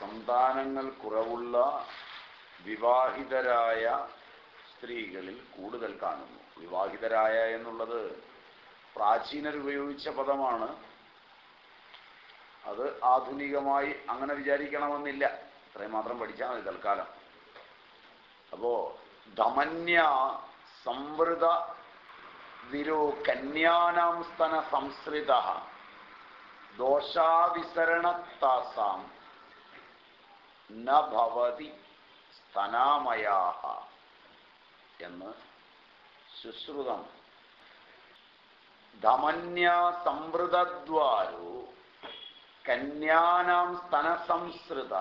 സന്താനങ്ങൾ കുറവുള്ള വിവാഹിതരായ സ്ത്രീകളിൽ കൂടുതൽ കാണുന്നു. വിവാഹിതരായ എന്നുള്ളത് പ്രാചീനർ ഉപയോഗിച്ച പദമാണ്. അത് ആധുനികമായി അങ്ങനെ വിചാരിക്കണമെന്നില്ല. ഇത്രയും മാത്രം പഠിച്ചാൽ മതി തൽക്കാലം. അപ്പോ ധമന്യ സംവൃത വിരോ കന്യാനാം സ്തന സംസൃത ദോഷാവിസരണത്താസാം ന ഭവതി സ്തനാമയാഹ എന്ന് ശുശ്രുതം ധമന്യ സംവൃതദ്വാരു കന്യാനാം സ്തനസംസൃത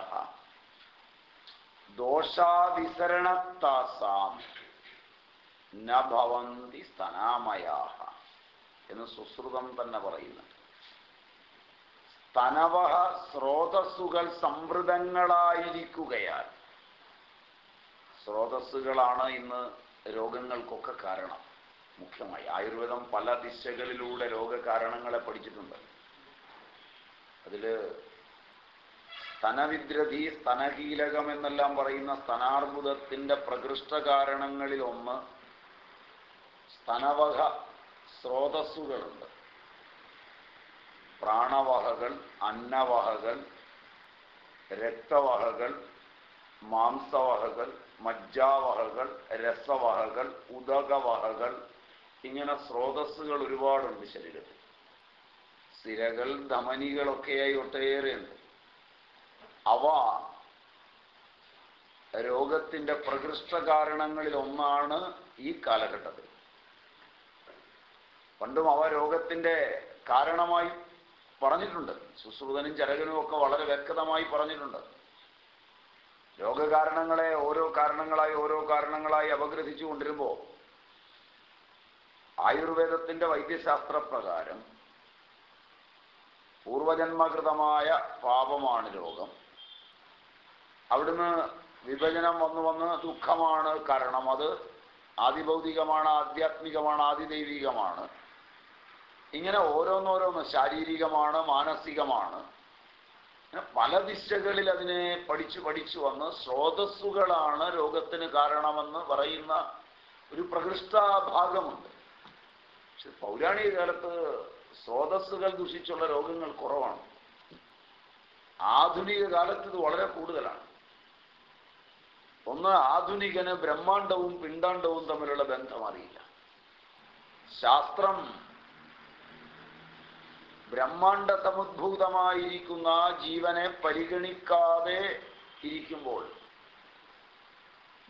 ദോഷാവിസരണത്താസാം നഭവന്തി ഭവന്തി സ്തനാമയാഹ എന്ന് സുശ്രുതം തന്നെ പറയുന്നുണ്ട് സ്തനവഹ സ്രോതസ്സുകൾ സംവൃതങ്ങളായിരിക്കുകയാൽ സ്രോതസ്സുകളാണ് ഇന്ന് രോഗങ്ങൾക്കൊക്കെ കാരണം. മുഖ്യമായി ആയുർവേദം പല ദിശകളിലൂടെ രോഗകാരണങ്ങളെ പഠിച്ചിട്ടുണ്ട്. അതിൽ സ്തനവിദ്രതി സ്തനകീലകം എന്നെല്ലാം പറയുന്ന സ്തനാർബുദത്തിന്റെ പ്രകൃഷ്ട കാരണങ്ങളിൽ ഒന്ന് സ്തനവഹ സ്രോതസ്സുകളുണ്ട്. പ്രാണവഹകൾ അന്നവഹകൾ രക്തവഹകൾ മാംസവഹകൾ മജ്ജാവഹകൾ രസവഹകൾ ഉദകവഹകൾ. ഇങ്ങനെ സ്രോതസ്സുകൾ ഒരുപാടുണ്ട് ശരീരത്തിൽ. സിരകൾ ധമനികളൊക്കെയായി ഒട്ടേറെയുണ്ട്. അവ രോഗത്തിന്റെ പ്രകൃഷ്ട കാരണങ്ങളിൽ ഒന്നാണ് ഈ കാലഘട്ടത്തിൽ. പണ്ടും അവ രോഗത്തിന്റെ കാരണമായി പറഞ്ഞിട്ടുണ്ട്. സുശ്രുതനും ചരകനും ഒക്കെ വളരെ വ്യക്തമായി പറഞ്ഞിട്ടുണ്ട്. രോഗകാരണങ്ങളെ ഓരോ കാരണങ്ങളായി ഓരോ കാരണങ്ങളായി അപഗ്രഥിച്ചു കൊണ്ടിരുമ്പോൾ ആയുർവേദത്തിന്റെ വൈദ്യശാസ്ത്ര പ്രകാരം പൂർവജന്മകൃതമായ പാപമാണ് രോഗം. അവിടുന്ന് വിഭജനം വന്നു വന്ന് ദുഃഖമാണ് കാരണം. അത് ആദിഭൗതികമാണ് ആധ്യാത്മികമാണ് ആദിദൈവികമാണ്. ഇങ്ങനെ ഓരോന്നോരോന്ന് ശാരീരികമാണ് മാനസികമാണ്. ഇങ്ങനെ പല ദിശകളിൽ അതിനെ പഠിച്ചു പഠിച്ചു വന്ന് സ്രോതസ്സുകളാണ് രോഗത്തിന് കാരണമെന്ന് പറയുന്ന ഒരു പ്രകൃഷ്ട ഭാഗമുണ്ട് പക്ഷെ പൗരാണിക കാലത്ത് സ്രോതസ്സുകൾ ദുഷിച്ചുള്ള രോഗങ്ങൾ കുറവാണ്. ആധുനിക കാലത്ത് ഇത് വളരെ കൂടുതലാണ്. ഒന്ന് ആധുനികന് ബ്രഹ്മാണ്ടവും പിണ്ടാണ്ടവും തമ്മിലുള്ള ബന്ധം അറിയില്ല. ശാസ്ത്രം ബ്രഹ്മാണ്ട സമുദ്ഭൂതമായിരിക്കുന്ന ജീവനെ പരിഗണിക്കാതെ ഇരിക്കുമ്പോൾ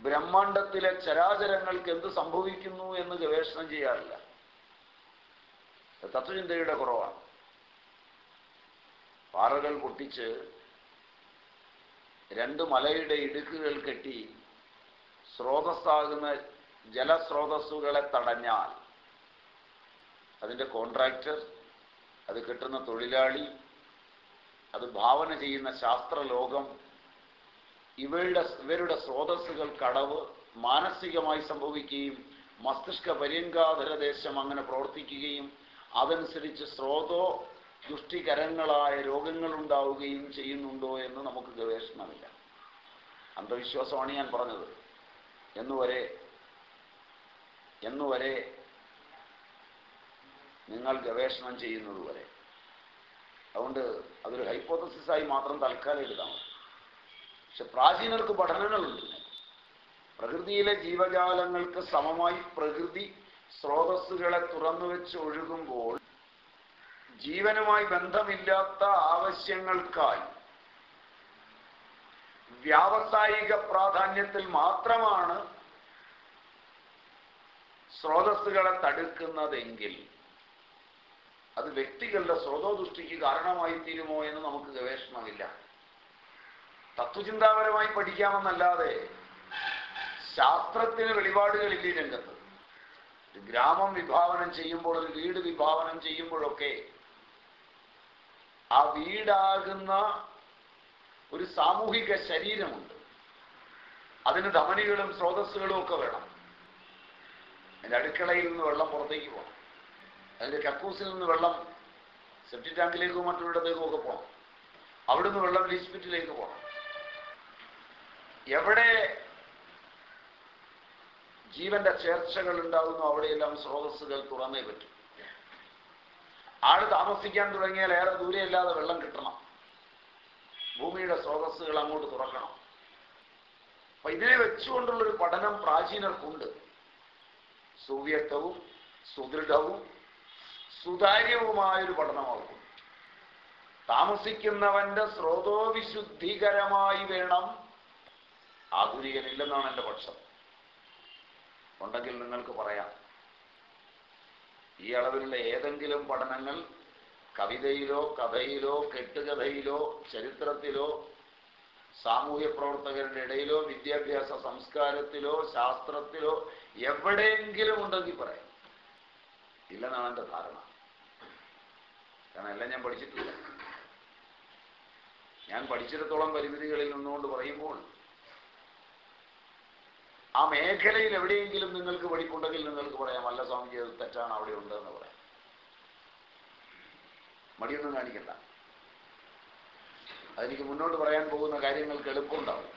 ബ്രഹ്മാണ്ടത്തിലെ ചരാചരങ്ങൾക്ക് എന്ത് സംഭവിക്കുന്നു എന്ന് ഗവേഷണം ചെയ്യാറില്ല. തത്വചിന്തയുടെ കുറവാണ്. പാറകൾ പൊട്ടിച്ച് രണ്ട് മലയുടെ ഇടുക്കുകൾ കെട്ടി സ്രോതസ്സാകുന്ന ജലസ്രോതസ്സുകളെ തടഞ്ഞാൽ അതിന്റെ കോൺട്രാക്ടർ അത് കിട്ടുന്ന തൊഴിലാളി അത് ഭാവന ചെയ്യുന്ന ശാസ്ത്രലോകം ഇവരുടെ ഇവരുടെ സ്രോതസ്സുകൾ കടവ് മാനസികമായി സംഭവിക്കുകയും മസ്തിഷ്ക പര്യങ്കാധരദേശം അങ്ങനെ പ്രവർത്തിക്കുകയും അതനുസരിച്ച് സ്രോതോ ദുഷ്ടികരങ്ങളായ രോഗങ്ങൾ ഉണ്ടാവുകയും ചെയ്യുന്നുണ്ടോ എന്ന് നമുക്ക് ഗവേഷണമില്ല. അന്ധവിശ്വാസമാണ് ഞാൻ പറഞ്ഞത്. എന്നുവരെ എന്നുവരെ നിങ്ങൾ ഗവേഷണം ചെയ്യുന്നത് വരെ. അതുകൊണ്ട് അതൊരു ഹൈപ്പോത്തസിസായി മാത്രം തൽക്കാലം എടുത്താൽ പക്ഷെ പ്രാചീനർക്ക് പഠനങ്ങളുണ്ട്. പ്രകൃതിയിലെ ജീവജാലങ്ങൾക്ക് സമമായി പ്രകൃതി സ്രോതസ്സുകളെ തുറന്നു വെച്ച് ഒഴുകുമ്പോൾ ജീവനുമായി ബന്ധമില്ലാത്ത ആവശ്യങ്ങൾക്കായി വ്യാവസായിക പ്രാധാന്യത്തിൽ മാത്രമാണ് സ്രോതസ്സുകളെ തടുക്കുന്നതെങ്കിൽ അത് വ്യക്തികളുടെ സ്രോതോദൃഷ്ടിക്ക് കാരണമായി തീരുമോ എന്ന് നമുക്ക് ഗവേഷണമില്ല. തത്വചിന്താപരമായി പഠിക്കാമെന്നല്ലാതെ ശാസ്ത്രത്തിന് വെളിപാടുകളില്ല ഈ രംഗത്ത്? ഒരു ഗ്രാമം വിഭാവനം ചെയ്യുമ്പോൾ ഒരു വീട് വിഭാവനം ചെയ്യുമ്പോഴൊക്കെ ആ വീടാകുന്ന ഒരു സാമൂഹിക ശരീരമുണ്ട്. അതിന് ധമനികളും സ്രോതസ്സുകളും ഒക്കെ വേണം. എന്റെ അടുക്കളയിൽ നിന്ന് വെള്ളം പുറത്തേക്ക് പോകണം. അതിന്റെ കക്കൂസിൽ നിന്ന് വെള്ളം സെപ്റ്റി ടാങ്കിലേക്കും മറ്റൊരിടത്തേക്കോ ഒക്കെ പോകണം അവിടെ നിന്ന് വെള്ളം ലീസ്പിറ്റിലേക്ക് പോകണം എവിടെ ജീവന്റെ ചേർച്ചകൾ ഉണ്ടാകുന്നു അവിടെയെല്ലാം സ്രോതസ്സുകൾ തുറന്നേ പറ്റും. ആൾ താമസിക്കാൻ തുടങ്ങിയാൽ ഏറെ ദൂരെയല്ലാതെ വെള്ളം കിട്ടണം. ഭൂമിയുടെ സ്രോതസ്സുകൾ അങ്ങോട്ട് തുറക്കണം. അപ്പൊ ഇതിനെ വെച്ചുകൊണ്ടുള്ളൊരു പഠനം പ്രാചീനർക്കുണ്ട്. സുവ്യക്തവും സുദൃഢവും സുതാര്യവുമായൊരു പഠനമാകും. താമസിക്കുന്നവന്റെ സ്രോതോവിശുദ്ധികരമായി വേണം ആധുനികനില്ലെന്നാണ് എന്റെ പക്ഷം. ഉണ്ടെങ്കിൽ നിങ്ങൾക്ക് പറയാം. ഈ അളവിലുള്ള ഏതെങ്കിലും പഠനങ്ങൾ കവിതയിലോ കഥയിലോ കെട്ടുകഥയിലോ ചരിത്രത്തിലോ സാമൂഹ്യ പ്രവർത്തകരുടെ ഇടയിലോ വിദ്യാഭ്യാസ സംസ്കാരത്തിലോ ശാസ്ത്രത്തിലോ എവിടെയെങ്കിലും ഉണ്ടെങ്കിൽ പറയാം. ഇല്ലെന്നാണ് എന്റെ ധാരണ. കാരണം എല്ലാം ഞാൻ പഠിച്ചിട്ടില്ല. ഞാൻ പഠിച്ചിടത്തോളം പരിമിതികളിൽ നിന്നുകൊണ്ട് പറയുമ്പോൾ ആ മേഖലയിൽ എവിടെയെങ്കിലും നിങ്ങൾക്ക് പഠിപ്പുണ്ടെങ്കിൽ നിങ്ങൾക്ക് പറയാം അല്ല സ്വാമിജി അത് തെറ്റാണ് അവിടെ ഉണ്ട് എന്ന് പറയാം. മടിയൊന്നും കാണിക്കണ്ട. അതെനിക്ക് മുന്നോട്ട് പറയാൻ പോകുന്ന കാര്യങ്ങൾക്ക് എളുപ്പമുണ്ടാവും.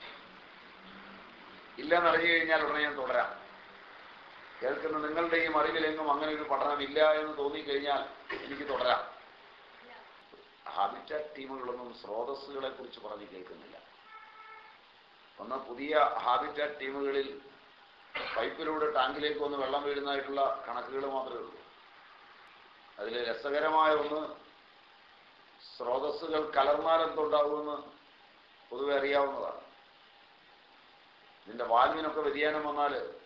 ഇല്ലെന്നറിഞ്ഞു കഴിഞ്ഞാൽ ഉടനെ ഞാൻ തുടരാം. കേൾക്കുന്ന നിങ്ങളുടെയും അറിവിലെങ്ങും അങ്ങനെ ഒരു പഠനം ഇല്ല എന്ന് തോന്നിക്കഴിഞ്ഞാൽ എനിക്ക് തുടരാം. ഹാബിറ്റാറ്റ് ടീമുകളൊന്നും സ്രോതസ്സുകളെ കുറിച്ച് പറഞ്ഞ് കേൾക്കുന്നില്ല. ഒന്ന് പുതിയ ഹാബിറ്റാറ്റ് ടീമുകളിൽ പൈപ്പിലൂടെ ടാങ്കിലേക്ക് ഒന്ന് വെള്ളം വീഴുന്നതായിട്ടുള്ള കണക്കുകൾ മാത്രമേ ഉള്ളൂ. അതിൽ രസകരമായ ഒന്ന് സ്രോതസ്സുകൾ കലർന്നാൽ എന്തുണ്ടാകുമെന്ന് പൊതുവെ അറിയാവുന്നതാണ്. ഇതിന്റെ വാൽവിനൊക്കെ വ്യതിയാനം വന്നാൽ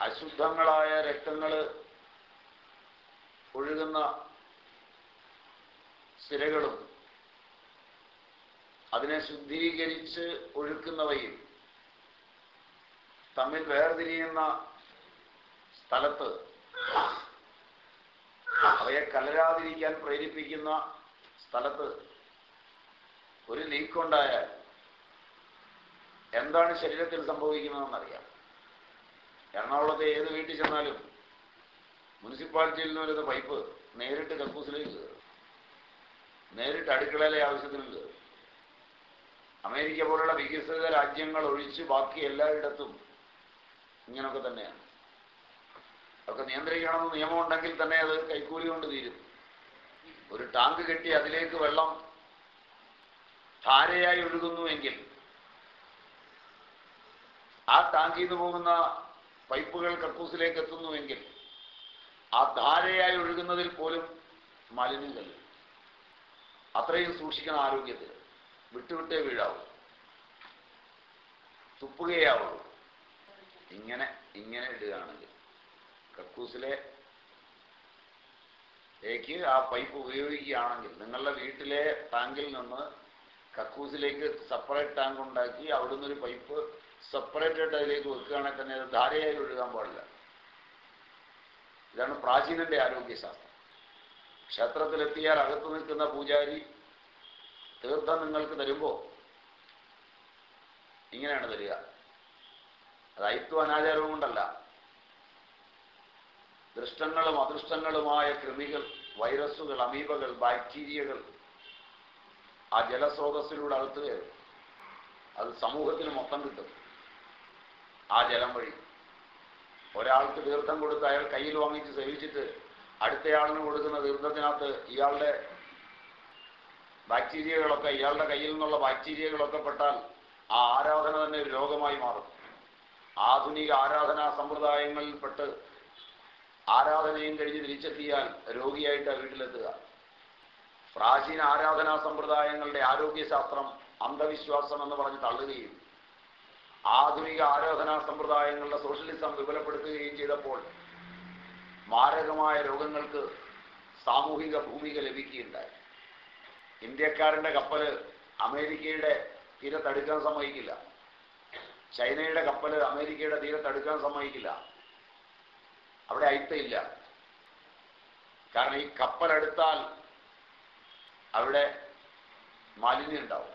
അശുദ്ധങ്ങളായ രക്തങ്ങൾ ഒഴുകുന്ന സിരകളും അതിനെ ശുദ്ധീകരിച്ച് ഒഴുക്കുന്നവയും തമ്മിൽ വേർതിരിയുന്ന സ്ഥലത്ത് അവയെ കലരാതിരിക്കാൻ പ്രേരിപ്പിക്കുന്ന സ്ഥലത്ത് ഒരു ലീക്കുണ്ടായാൽ എന്താണ് ശരീരത്തിൽ സംഭവിക്കുന്നതെന്നറിയാം. എറണാകുളത്തെ ഏത് വീട്ടിൽ ചെന്നാലും മുനിസിപ്പാലിറ്റിയിൽ നിന്ന് വരുന്ന പൈപ്പ് നേരിട്ട് കക്കൂസിലേക്ക് കയറും. നേരിട്ട് അടുക്കളയിലെ ആവശ്യത്തിന് കയറും. അമേരിക്ക പോലുള്ള വികസിത രാജ്യങ്ങൾ ഒഴിച്ച് ബാക്കി എല്ലായിടത്തും ഇങ്ങനൊക്കെ തന്നെയാണ്. അതൊക്കെ നിയന്ത്രിക്കണമെന്ന് നിയമമുണ്ടെങ്കിൽ തന്നെ അത് കൈക്കൂലി കൊണ്ട് തീരും. ഒരു ടാങ്ക് കെട്ടി അതിലേക്ക് വെള്ളം ധാരയായി ഒഴുകുന്നുവെങ്കിൽ ആ ടാങ്കിൽ നിന്ന് പോകുന്ന പൈപ്പുകൾ കക്കൂസിലേക്ക് എത്തുന്നുവെങ്കിൽ ആ ധാരയായി ഒഴുകുന്നതിൽ പോലും മാലിന്യം കല്ലും അത്രയും സൂക്ഷിക്കണം ആരോഗ്യത്തിൽ വിട്ടുവിട്ടേ വീഴാവൂ. തുപ്പുകയാവുള്ളൂ ഇങ്ങനെ ഇങ്ങനെ ഇടുകയാണെങ്കിൽ കക്കൂസിലെ ലേക്ക് ആ പൈപ്പ് ഉപയോഗിക്കുകയാണെങ്കിൽ നിങ്ങളുടെ വീട്ടിലെ ടാങ്കിൽ നിന്ന് കക്കൂസിലേക്ക് സെപ്പറേറ്റ് ടാങ്ക് ഉണ്ടാക്കി അവിടുന്ന് ഒരു പൈപ്പ് സെപ്പറേറ്റായിട്ട് അതിലേക്ക് വെക്കുകയാണെങ്കിൽ തന്നെ അത് ധാരയായി ഒഴുകാൻ പാടില്ല. ഇതാണ് പ്രാചീനന്റെ ആരോഗ്യശാസ്ത്രം. ക്ഷേത്രത്തിലെത്തിയാൽ അകത്ത് നിൽക്കുന്ന പൂജാരി തീർത്ഥം നിങ്ങൾക്ക് തരുമ്പോൾ ഇങ്ങനെയാണ് തരിക. അത് അയിത്വ അനാചാരവും കൊണ്ടല്ല. ദൃഷ്ടങ്ങളും അദൃഷ്ടങ്ങളുമായ കൃമികൾ വൈറസുകൾ അമീബകൾ ബാക്ടീരിയകൾ ആ ജലസ്രോതസ്സിലൂടെ അകത്ത് കയറും. അത് സമൂഹത്തിന് മൊത്തം കിട്ടും. ആ ജലം വഴി. ഒരാൾക്ക് തീർത്ഥം കൊടുത്ത് അയാൾ കയ്യിൽ വാങ്ങിച്ച് സേവിച്ചിട്ട് അടുത്തയാളിന് കൊടുക്കുന്ന തീർത്ഥത്തിനകത്ത് ഇയാളുടെ ബാക്ടീരിയകളൊക്കെ ഇയാളുടെ കയ്യിൽ നിന്നുള്ള ബാക്ടീരിയകളൊക്കെ പെട്ടാൽ ആ ആരാധന തന്നെ ഒരു രോഗമായി മാറും. ആധുനിക ആരാധനാ സമ്പ്രദായങ്ങളിൽ പെട്ട് ആരാധനയും കഴിഞ്ഞ് തിരിച്ചെത്തിയാൽ രോഗിയായിട്ട് വീട്ടിലെത്തുക. പ്രാചീന ആരാധനാ സമ്പ്രദായങ്ങളുടെ ആരോഗ്യശാസ്ത്രം അന്ധവിശ്വാസം എന്ന് പറഞ്ഞ് തള്ളുകയും ആധുനിക ആരാധനാ സമ്പ്രദായങ്ങളുടെ സോഷ്യലിസം വിപുലപ്പെടുത്തുകയും ചെയ്തപ്പോൾ മാരകമായ രോഗങ്ങൾക്ക് സാമൂഹിക ഭൂമിക ലഭിക്കുകയുണ്ടായി. ഇന്ത്യക്കാരന്റെ കപ്പൽ അമേരിക്കയുടെ തീരത്തടുക്കാൻ സമ്മതിക്കില്ല. ചൈനയുടെ കപ്പൽ അമേരിക്കയുടെ തീരത്തടുക്കാൻ സമ്മതിക്കില്ല. അവിടെ അയിത്തയില്ല. കാരണം ഈ കപ്പലെടുത്താൽ അവിടെ മാലിന്യം ഉണ്ടാവും.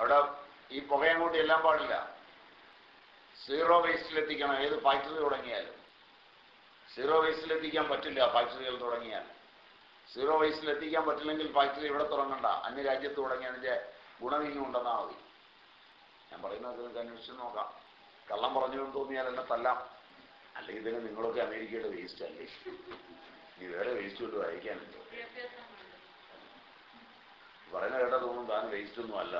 അവിടെ ഈ പുക അങ്ങോട്ട് എല്ലാം പാടില്ല. സീറോ വേസ്റ്റിലെത്തിക്കണം ഏത് ഫാക്ടറി തുടങ്ങിയാലും. സീറോ വേസ്റ്റിലെത്തിക്കാൻ പറ്റില്ല ഫാക്ടറികൾ തുടങ്ങിയാൽ. സീറോ വേസ്റ്റിലെത്തിക്കാൻ പറ്റില്ലെങ്കിൽ ഫാക്ടറി ഇവിടെ തുടങ്ങണ്ട അന്യ രാജ്യത്ത് തുടങ്ങിയതിന്റെ അതിന്റെ ഗുണമീനും ഉണ്ടെന്നാൽ മതി. ഞാൻ പറയുന്നത് നിങ്ങൾക്ക് അന്വേഷിച്ച് നോക്കാം. കള്ളം പറഞ്ഞു തോന്നിയാൽ എന്നെ തല്ലാം. അല്ലെങ്കിൽ ഇതിന് നിങ്ങളൊക്കെ അമേരിക്കയുടെ വേസ്റ്റ് അല്ലേ? നീ വേറെ വേസ്റ്റ് കൊണ്ട് വായിക്കാനുണ്ടോ പറയുന്ന കേട്ടാ തോന്നും താൻ വേസ്റ്റ് ഒന്നും അല്ല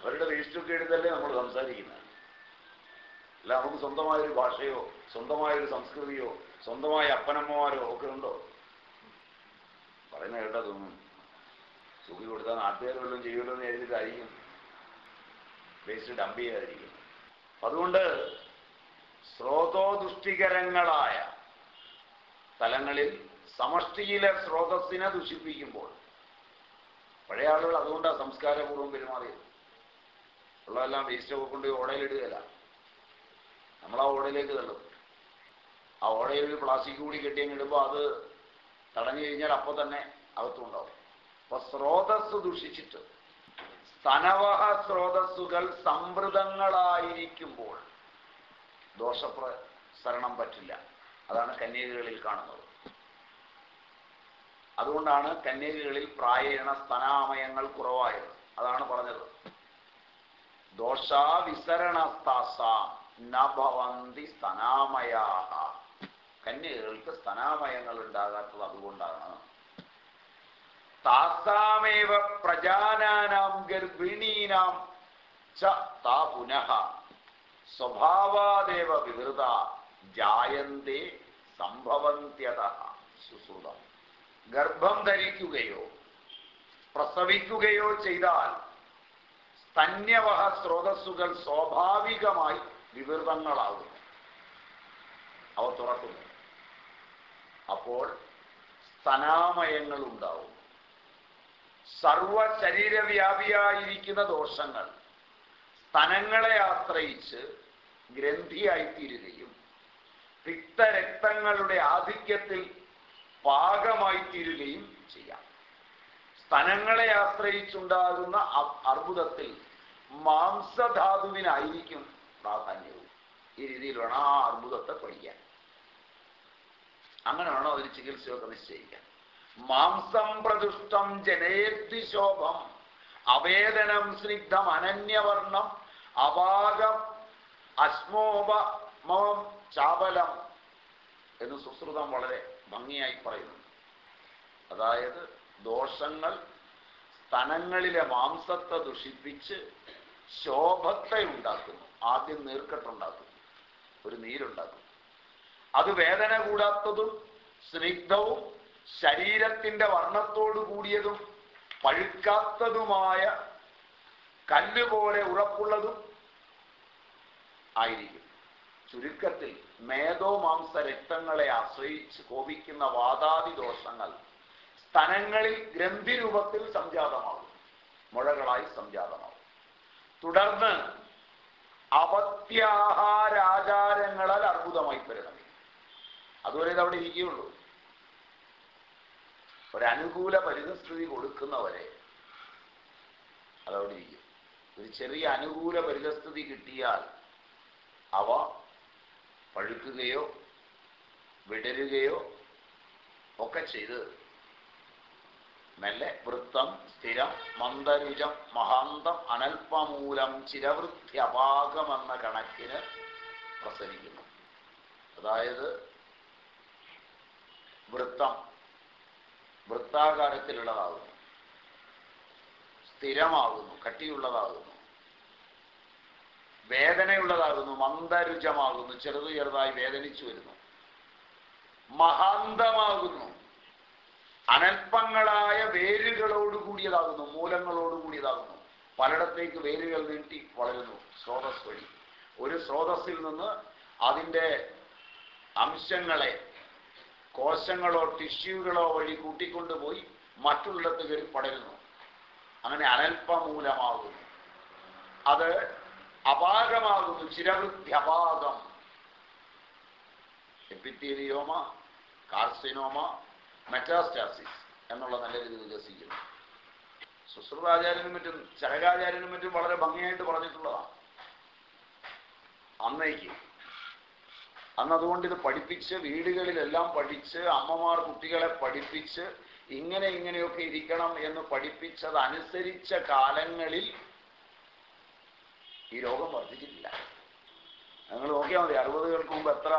അവരുടെ വേസ്റ്റൊക്കെ എടുത്തല്ലേ നമ്മൾ സംസാരിക്കുന്നത്? അല്ല നമുക്ക് സ്വന്തമായൊരു ഭാഷയോ സ്വന്തമായൊരു സംസ്കൃതിയോ സ്വന്തമായ അപ്പനമ്മമാരോ ഒക്കെ ഉണ്ടോ? പറയുന്ന കേട്ടതൊന്നും സുഖി കൊടുത്താൽ നാട്ടുകാർ വല്ലതും ചെയ്യുമല്ലോ എന്ന് എഴുതിയിട്ടായിരിക്കും. വേസ്റ്റ് ഡംപ് ചെയ്യാതിരിക്കും അതുകൊണ്ട് സ്രോതോദുഷ്ടികരങ്ങളായ സ്ഥലങ്ങളിൽ സമഷ്ടിയിലെ സ്രോതസ്സിനെ ദുഷിപ്പിക്കുമ്പോൾ പഴയ ആളുകൾ അതുകൊണ്ടാണ് സംസ്കാരപൂർവം പെരുമാറിയത്. ഉള്ളതെല്ലാം വേസ്റ്റ് ഒക്കെ കൊണ്ട് ഓടയിലിടുകയല്ല നമ്മൾ ആ ഓടയിലേക്ക് തള്ളും. ആ ഓടയിൽ ഒരു പ്ലാസ്റ്റിക് കൂടി കെട്ടിയങ്ങ് അത് തടഞ്ഞു കഴിഞ്ഞാൽ അപ്പോൾ തന്നെ അകത്തുണ്ടാവും. അപ്പൊ സ്രോതസ് ദുഷിച്ചിട്ട് സ്തനവഹ സ്രോതസ്സുകൾ സമൃദ്ധങ്ങളായിരിക്കുമ്പോൾ ദോഷപ്രസരണം പറ്റില്ല. അതാണ് കന്യകകളിൽ കാണുന്നത്. അതുകൊണ്ടാണ് കന്യകകളിൽ പ്രായേണ സ്തനാമയങ്ങൾ കുറവായത്. അതാണ് പറഞ്ഞത്. ദോഷാവിസരണസ്താസാം നഭവന്തി സ്തനാമയാഹ. കന്യകൾക്ക് സ്തനാമയങ്ങൾ ഉണ്ടാകാത്തത് അതുകൊണ്ടാണ്. താസാമേവ പ്രജാനാനാം ഗർഭിണീനാം ച താ പുനഃ. സ്വഭാവാദേവ വിവൃത ജായന്തേ സംഭവന്ത്യത. സുശ്രുതം. ഗർഭം ധരിക്കുകയോ പ്രസവിക്കുകയോ ചെയ്താൽ സ്തന്യവഹ സ്രോതസ്സുകൾ സ്വാഭാവികമായി വിവൃതങ്ങളാകുന്നു. അവ തുറക്കുന്നു. അപ്പോൾ സ്തനാമയങ്ങൾ ഉണ്ടാവും സർവ ശരീരവ്യാപിയായിരിക്കുന്ന ദോഷങ്ങൾ സ്തനങ്ങളെ ആശ്രയിച്ച് ഗ്രന്ഥിയായിത്തീരുകയും തിക്തരക്തങ്ങളുടെ ആധിക്യത്തിൽ പാകമായിത്തീരുകയും ചെയ്യാം. സ്തനങ്ങളെ ആശ്രയിച്ചുണ്ടാകുന്ന അർബുദത്തിൽ മാംസധാതുവിനായിരിക്കും പ്രാധാന്യവും. ഈ രീതിയിൽ വേണം ആ അർബുദത്തെ പഠിക്കാൻ. അങ്ങനെ വേണം അതിന് ചികിത്സയൊക്കെ നിശ്ചയിക്കാൻ. മാംസം പ്രദുഷ്ടം ജനേദ്വിശോഭം അവേദനം സ്നിഗ്ധം അനന്യവർണം അപാകം അശ്മോപമം ചാപലം എന്ന് സുശ്രുതം വളരെ ഭംഗിയായി പറയുന്നു. അതായത് ദോഷങ്ങൾ സ്തനങ്ങളിലെ മാംസത്തെ ദുഷിപ്പിച്ച് ശോഭത്തെ ഉണ്ടാക്കുന്നു. ആദ്യം നീർക്കെട്ടുണ്ടാക്കുന്നു. ഒരു നീരുണ്ടാക്കുന്നു. അത് വേദന കൂടാത്തതും സ്നിഗ്ധവും ശരീരത്തിന്റെ വർണത്തോടു കൂടിയതും പഴുക്കാത്തതുമായ കല്ലുപോലെ ഉറപ്പുള്ളതും ആയിരിക്കും. ചുരുക്കത്തിൽ മേധോ മാംസ രക്തങ്ങളെ ആശ്രയിച്ച് കോപിക്കുന്ന വാദാദി ദോഷങ്ങൾ സ്തനങ്ങളിൽ ഗ്രന്ഥി രൂപത്തിൽ സംജാതമാകും. മുഴകളായി സംജാതമാകും. തുടർന്ന് അവത്യാഹാരാചാരങ്ങളാൽ അർബുദമായി പരിണമിക്കും. അതുവരെ ഇത് അവിടെ ഇരിക്കുകയുള്ളൂ. ഒരനുകൂല പരിതസ്ഥിതി കൊടുക്കുന്നവരെ അതവിടെ ഇരിക്കും. ഒരു ചെറിയ അനുകൂല പരിതസ്ഥിതി കിട്ടിയാൽ അവ പഴുക്കുകയോ വിടരുകയോ ഒക്കെ ചെയ്ത് മെല്ലെ വൃത്തം സ്ഥിരം മന്ദരുജം മഹാന്തം അനൽപമൂലം ചിരവൃത്തി അപാകം എന്ന കണക്കിന് പ്രസരിക്കുന്നു. അതായത് വൃത്തം വൃത്താകാരത്തിലുള്ളതാകുന്നു. സ്ഥിരമാകുന്നു കട്ടിയുള്ളതാകുന്നു. വേദനയുള്ളതാകുന്നു മന്ദരുചമാകുന്നു ചെറുതു ചെറുതായി വേദനിച്ചു വരുന്നു. മഹാന്തമാകുന്നു. അനൽപ്പങ്ങളായ വേരുകളോട് കൂടിയതാകുന്നു മൂലങ്ങളോട് കൂടിയതാകുന്നു പലയിടത്തേക്ക് വേരുകൾ നീട്ടി വളരുന്നു സ്രോതസ് വഴി. ഒരു സ്രോതസ്സിൽ നിന്ന് അതിന്റെ അംശങ്ങളെ കോശങ്ങളോ ടിഷ്യൂകളോ വഴി കൂട്ടിക്കൊണ്ടുപോയി മറ്റുള്ളിടത്ത് കയറി പടരുന്നു. അങ്ങനെ അനൽപമൂലമാകുന്നു അത് അപാകമാകുന്നു ചിരവൃത്തി അപാകം എപ്പിത്തീരിയോമ കാർസിനോമ മെറ്റാസ്റ്റാസിസ് എന്നുള്ള നല്ല രീതിയിൽ വികസിക്കുന്നു സുശ്രുതാചാര്യനും മറ്റും ചരകാചാര്യനും മറ്റും വളരെ ഭംഗിയായിട്ട് പറഞ്ഞിട്ടുള്ളതാണ്. അന്നേക്ക് അന്ന് അതുകൊണ്ട് ഇത് പഠിപ്പിച്ച് വീടുകളിലെല്ലാം പഠിച്ച് അമ്മമാർ കുട്ടികളെ പഠിപ്പിച്ച് ഇങ്ങനെ ഇങ്ങനെയൊക്കെ ഇരിക്കണം എന്ന് പഠിപ്പിച്ചതനുസരിച്ച കാലങ്ങളിൽ ഈ രോഗം വർദ്ധിച്ചിട്ടില്ല. നിങ്ങൾ നോക്കിയാൽ മതി. അറുപതുകൾക്ക് മുമ്പ് എത്ര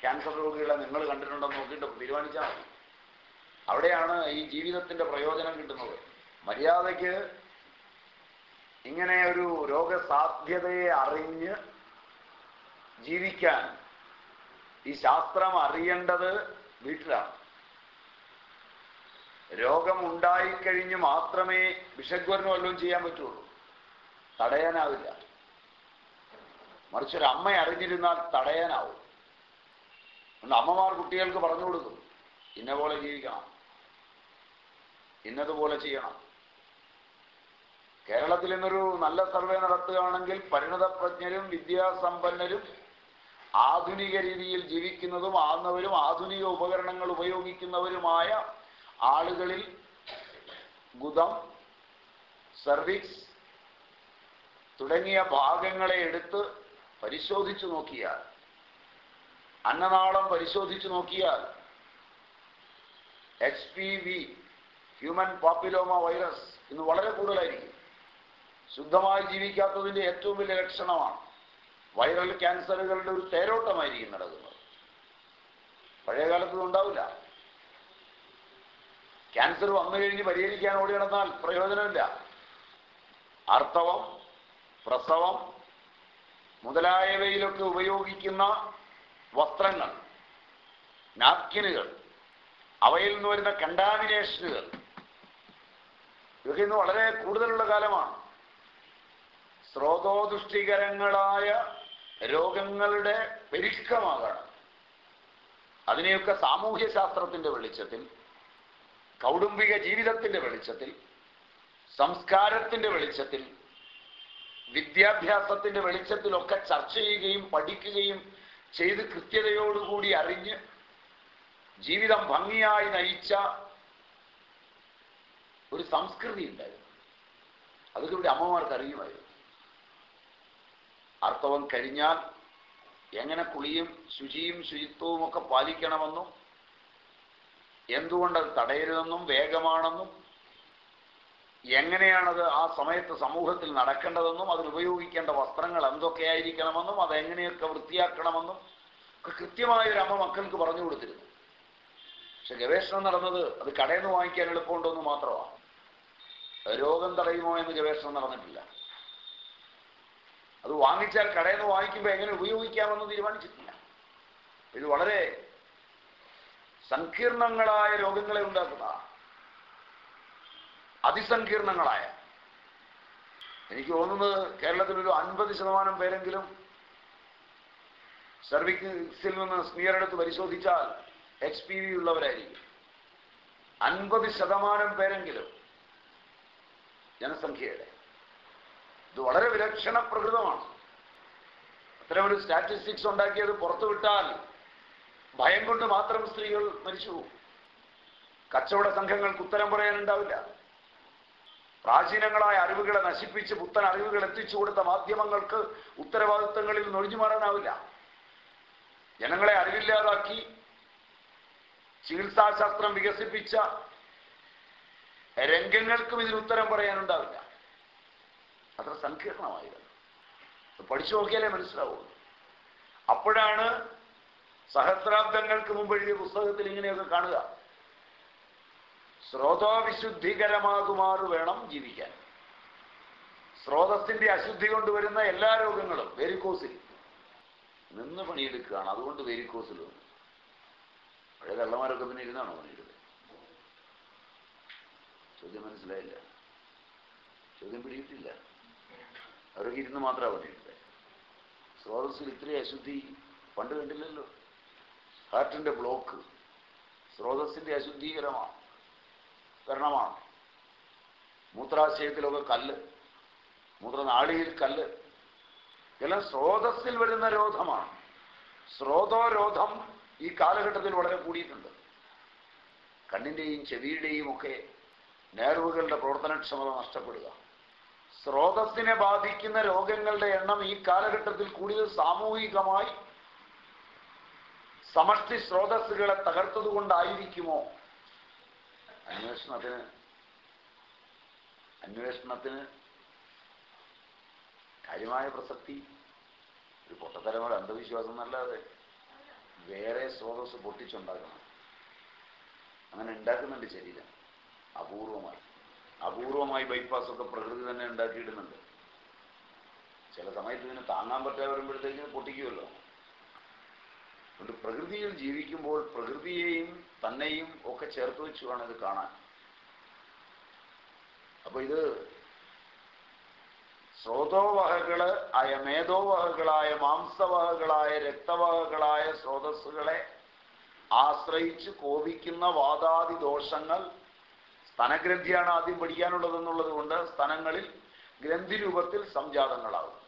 ക്യാൻസർ രോഗികളെ നിങ്ങൾ കണ്ടിട്ടുണ്ടെന്ന് നോക്കിയിട്ട് തീരുമാനിച്ചാൽ മതി. അവിടെയാണ് ഈ ജീവിതത്തിന്റെ പ്രയോജനം കിട്ടുന്നത്. മര്യാദയ്ക്ക് ഇങ്ങനെ ഒരു രോഗസാധ്യതയെ അറിഞ്ഞ് ജീവിക്കാൻ ഈ ശാസ്ത്രം അറിയേണ്ടത് വീട്ടിലാണ്. രോഗം ഉണ്ടായിക്കഴിഞ്ഞ് മാത്രമേ വിഷഗ്വരനും വല്ലതും ചെയ്യാൻ പറ്റുള്ളൂ. തടയാനാവില്ല. മറിച്ചൊരു അമ്മ അറിഞ്ഞിരുന്നാൽ തടയാനാവും. അമ്മമാർ കുട്ടികൾക്ക് പറഞ്ഞു കൊടുക്കും. ഇന്ന പോലെ ജീവിക്കണം. ഇന്നതുപോലെ ചെയ്യണം. കേരളത്തിൽ ഇന്നൊരു നല്ല സർവേ നടത്തുകയാണെങ്കിൽ പരിണതപ്രജ്ഞരും വിദ്യാസമ്പന്നരും ആധുനിക രീതിയിൽ ജീവിക്കുന്നതും ആകുന്നവരും ആധുനിക ഉപകരണങ്ങൾ ഉപയോഗിക്കുന്നവരുമായ ആളുകളിൽ ഗുദം സർവീസ് തുടങ്ങിയ ഭാഗങ്ങളെ എടുത്ത് പരിശോധിച്ചു നോക്കിയാൽ അന്നനാളം പരിശോധിച്ചു നോക്കിയാൽ H P V human papilloma virus ഇന്ന് വളരെ കൂടുതലായിരിക്കും. ശുദ്ധമായി ജീവിക്കാത്തതിന്റെ ഏറ്റവും വലിയ ലക്ഷണമാണ് വൈറൽ ക്യാൻസറുകളുടെ ഒരു തേരോട്ടമായിരിക്കും നടക്കുന്നത്. പഴയ കാലത്ത് ഉണ്ടാവില്ല ക്യാൻസർ വന്നു കഴിഞ്ഞ് പരിഹരിക്കാൻ ഓടി നടന്നാൽ പ്രയോജനമില്ല. ആർത്തവം പ്രസവം മുതലായവയിലൊക്കെ ഉപയോഗിക്കുന്ന വസ്ത്രങ്ങൾ നാപ്കിനുകൾ അവയിൽ നിന്ന് വരുന്ന കണ്ടാമിനേഷനുകൾ ഇതൊക്കെ ഇന്ന് വളരെ കൂടുതലുള്ള കാലമാണ്. സ്രോതോദുഷ്ടികരങ്ങളായ രോഗങ്ങളുടെ പെരുക്കമാകണം. അതിനെയൊക്കെ സാമൂഹ്യ ശാസ്ത്രത്തിന്റെ വെളിച്ചത്തിൽ കൗടുംബിക ജീവിതത്തിന്റെ വെളിച്ചത്തിൽ സംസ്കാരത്തിന്റെ വെളിച്ചത്തിൽ വിദ്യാഭ്യാസത്തിന്റെ വെളിച്ചത്തിലൊക്കെ ചർച്ച ചെയ്യുകയും പഠിക്കുകയും ചെയ്ത് കൃത്യതയോടുകൂടി അറിഞ്ഞ് ജീവിതം ഭംഗിയായി നയിച്ച ഒരു സംസ്കൃതി ഉണ്ടായിരുന്നു. അതൊക്കെ ഇവിടെ അമ്മമാർക്ക് അറിയുമായിരുന്നു. അർത്ഥവം കഴിഞ്ഞാൽ എങ്ങനെ കുളിയും ശുചിയും ശുചിത്വവും ഒക്കെ പാലിക്കണമെന്നും എന്തുകൊണ്ടത് തടയരുതെന്നും വേഗമാണെന്നും എങ്ങനെയാണത് ആ സമയത്ത് സമൂഹത്തിൽ നടക്കേണ്ടതെന്നും അതിൽ ഉപയോഗിക്കേണ്ട വസ്ത്രങ്ങൾ എന്തൊക്കെയായിരിക്കണമെന്നും അതെങ്ങനെയൊക്കെ വൃത്തിയാക്കണമെന്നും കൃത്യമായ ഒരു അമ്മ മക്കൾക്ക് പറഞ്ഞു കൊടുത്തിരുന്നു. പക്ഷെ ഗവേഷണം നടന്നത് അത് കടയിൽ നിന്ന് വാങ്ങിക്കാൻ എളുപ്പമുണ്ടോന്ന് മാത്രമാണ്. രോഗം തടയുമോ എന്ന് ഗവേഷണം നടന്നിട്ടില്ല. അത് വാങ്ങിച്ചാൽ കടയിൽ നിന്ന് വാങ്ങിക്കുമ്പോൾ എങ്ങനെ ഉപയോഗിക്കാമെന്ന് തീരുമാനിച്ചിട്ടില്ല. ഇത് വളരെ സങ്കീർണങ്ങളായ രോഗങ്ങളെ ഉണ്ടാക്കുന്ന അതിസങ്കീർണങ്ങളായ. എനിക്ക് തോന്നുന്നത് കേരളത്തിൽ ഒരു അൻപത് ശതമാനം പേരെങ്കിലും സർവിക്സിൽ നിന്ന് സ്മിയർ എടുത്ത് പരിശോധിച്ചാൽ എച്ച് പി വി ഉള്ളവരായിരിക്കും. അൻപത് ശതമാനം പേരെങ്കിലും ജനസംഖ്യയുടെ. ഇത് വളരെ വിലക്ഷണ പ്രകൃതമാണ്. അത്തരമൊരു സ്റ്റാറ്റിസ്റ്റിക്സ് ഉണ്ടാക്കിയത് പുറത്തുവിട്ടാൽ ഭയം കൊണ്ട് മാത്രം സ്ത്രീകൾ മരിച്ചു പോകും. കച്ചവട സംഘങ്ങൾക്ക് ഉത്തരം പറയാനുണ്ടാവില്ല. പ്രാചീനങ്ങളായ അറിവുകളെ നശിപ്പിച്ച് പുത്തൻ അറിവുകൾ എത്തിച്ചു കൊടുത്ത മാധ്യമങ്ങൾക്ക് ഉത്തരവാദിത്തങ്ങളിൽ നൊഴിഞ്ഞു മാറാനാവില്ല. ജനങ്ങളെ അറിവില്ലാതാക്കി ചികിത്സാശാസ്ത്രം വികസിപ്പിച്ച രംഗങ്ങൾക്കും ഇതിന് ഉത്തരം പറയാനുണ്ടാവില്ല. അത്ര സങ്കീർണമായിരുന്നു. പഠിച്ചു നോക്കിയാലേ മനസ്സിലാവൂ അപ്പോഴാണ് സഹസ്രാബ്ദങ്ങൾക്ക് മുമ്പ് എഴുതിയ പുസ്തകത്തിൽ ഇങ്ങനെയൊക്കെ കാണുക. സ്രോതോവിശുദ്ധികരമാകുമാറ് വേണം ജീവിക്കാൻ. സ്രോതസ്സിന്റെ അശുദ്ധി കൊണ്ടുവരുന്ന എല്ലാ രോഗങ്ങളും വെരിക്കോസിൽ നിന്ന് പണിയെടുക്കുകയാണ്. അതുകൊണ്ട് വെരിക്കോസിൽ വന്നു. പഴയ കള്ളന്മാരൊക്കെ പിന്നെ ഇരുന്നാണോ പറഞ്ഞിരുന്നത് ചോദ്യം മനസ്സിലായില്ല. ചോദ്യം പിടിയിട്ടില്ല അവരൊക്കെ ഇരുന്ന് മാത്രമാണ് പറഞ്ഞിരുന്നത് സ്രോതസ്സിൽ ഇത്രയും അശുദ്ധി പണ്ട് കണ്ടില്ലല്ലോ. ഹാർട്ടിന്റെ ബ്ലോക്ക് സ്രോതസ്സിന്റെ അശുദ്ധീകരമാണ് കരണമാണ്. മൂത്രാശയത്തിലൊക്കെ കല്ല് മൂത്രനാളിയിൽ കല്ല്. ഇതെല്ലാം സ്രോതസ്സിൽ വരുന്ന രോധമാണ്. സ്രോതോരോധം ഈ കാലഘട്ടത്തിൽ വളരെ കൂടിയിട്ടുണ്ട്. കണ്ണിന്റെയും ചെവിയുടെയും ഒക്കെ നേർവുകളുടെ പ്രവർത്തനക്ഷമത നഷ്ടപ്പെടുക. സ്രോതസ്സിനെ ബാധിക്കുന്ന രോഗങ്ങളുടെ എണ്ണം ഈ കാലഘട്ടത്തിൽ കൂടുതൽ സാമൂഹികമായി സമഷ്ടി സ്രോതസ്സുകളെ തകർത്തതുകൊണ്ടായിരിക്കുമോ അന്വേഷണത്തിന് അന്വേഷണത്തിന് കാര്യമായ പ്രസക്തി ഒരു പൊട്ടത്തരമോ അന്ധവിശ്വാസം എന്നല്ലാതെ വേറെ സ്രോതസ് പൊട്ടിച്ചുണ്ടാക്കണം. അങ്ങനെ ഉണ്ടാക്കുന്നുണ്ട് ശരീരം. അപൂർവമായി. അപൂർവമായി ബൈപ്പാസ് ഒക്കെ പ്രകൃതി തന്നെ ഉണ്ടാക്കിയിടുന്നുണ്ട്. ചില സമയത്ത് ഇതിന് താങ്ങാൻ പറ്റാതെ വരുമ്പോഴത്തേക്കിന് പൊട്ടിക്കുമല്ലോ. അതുകൊണ്ട് പ്രകൃതിയിൽ ജീവിക്കുമ്പോൾ പ്രകൃതിയെയും തന്നെയും ഒക്കെ ചേർത്ത് വെച്ചു വേണം ഇത് കാണാൻ. അപ്പൊ ഇത് സ്രോതോവഹകൾ ആയ മേധോവഹകളായ മാംസവഹകളായ രക്തവഹകളായ സ്രോതസ്സുകളെ ആശ്രയിച്ച് കോപിക്കുന്ന വാദാദി ദോഷങ്ങൾ സ്തനഗ്രന്ഥിയാണ് ആദ്യം പഠിക്കാനുള്ളതെന്നുള്ളത് കൊണ്ട് സ്തനങ്ങളിൽ ഗ്രന്ഥി രൂപത്തിൽ സംജാതങ്ങളാകും.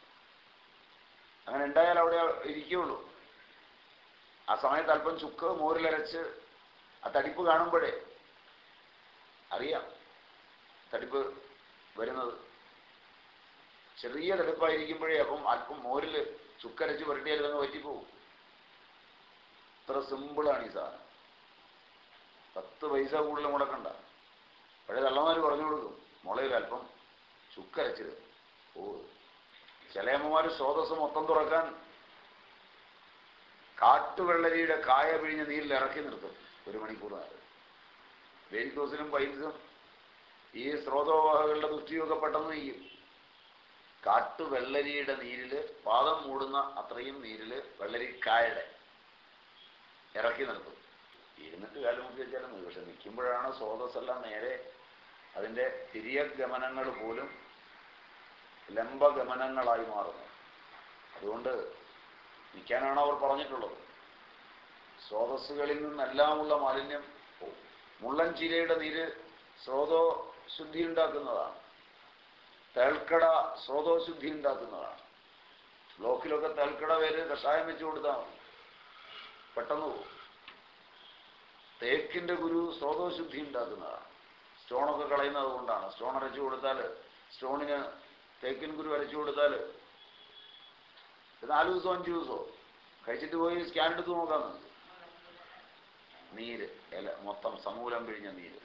അങ്ങനെ ഉണ്ടായാൽ അവിടെ ഇരിക്കുകയുള്ളൂ ആ സമയത്ത് അല്പം ചുക്ക് മോരിലരച്ച് ആ തടിപ്പ് കാണുമ്പോഴേ അറിയാം തടിപ്പ് വരുന്നത്. ചെറിയ തടുപ്പായിരിക്കുമ്പോഴേ അപ്പം അല്പം മോരിൽ ചുക്കരച്ച് പുരട്ടിയാൽ അങ്ങ് പറ്റിപ്പോവും ഇത്ര സിമ്പിളാണ് ഈ സാധനം. പത്ത് പൈസ കൂടുതൽ മുടക്കണ്ട പഴയ തള്ളമാർ പറഞ്ഞു കൊടുക്കും മുളയിൽ അല്പം ചുക്കരച്ചത് ഓ ചില അമ്മമാര് സ്രോതസ് മൊത്തം തുറക്കാൻ കാട്ടുവെള്ളരിയുടെ കായ പിഴിഞ്ഞ നീരിൽ ഇറക്കി നിർത്തും ഒരു മണിക്കൂർ നേരം വേരിക്കോസിനും പൈൽസും ഈ സ്രോതോവാഹകളുടെ ദുഷ്ടിയൊക്കെ പെട്ടെന്ന് നീക്കും കാട്ടുവെള്ളരിയുടെ നീരിൽ പാദം മൂടുന്ന അത്രയും നീരിൽ വെള്ളരിക്കായുടെ ഇറക്കി നിർത്തും ഇരുന്നിട്ട് കാലം മുക്കി വെച്ചാലും മതി. പക്ഷെ നിൽക്കുമ്പോഴാണ് സ്രോതസ്സെല്ലാം നേരെ അതിന്റെ തിരിയഗമനങ്ങൾ പോലും ലംബഗമനങ്ങളായി മാറുന്നത്. അതുകൊണ്ട് നിൽക്കാനാണ് അവർ പറഞ്ഞിട്ടുള്ളത്. സ്രോതസ്സുകളിൽ നിന്നെല്ലാമുള്ള മാലിന്യം മുള്ളൻ ചീരയുടെ നീര് സ്രോതോ ശുദ്ധി ഉണ്ടാക്കുന്നതാണ് തേൽക്കട സ്രോതോശുദ്ധി ഉണ്ടാക്കുന്നതാണ്. ബ്ലോക്കിലൊക്കെ തേൽക്കട പേര് കഷായം വെച്ച് കൊടുത്താൽ പെട്ടെന്ന് പോകും തേക്കിന്റെ ഗുരു സ്രോതോശുദ്ധി ഉണ്ടാക്കുന്നതാണ്. സ്റ്റോണൊക്കെ കളയുന്നത് കൊണ്ടാണ്. സ്റ്റോൺ അരച്ചു കൊടുത്താൽ സ്റ്റോണിന് തേക്കിൻ ഗുരു അരച്ചു കൊടുത്താൽ നാല് ദിവസമോ അഞ്ച് ദിവസമോ കഴിച്ചിട്ട് പോയി സ്കാൻ എടുത്ത് നോക്കാൻ നീര് ഇല മൊത്തം സമൂലം പിഴിഞ്ഞ നീര്.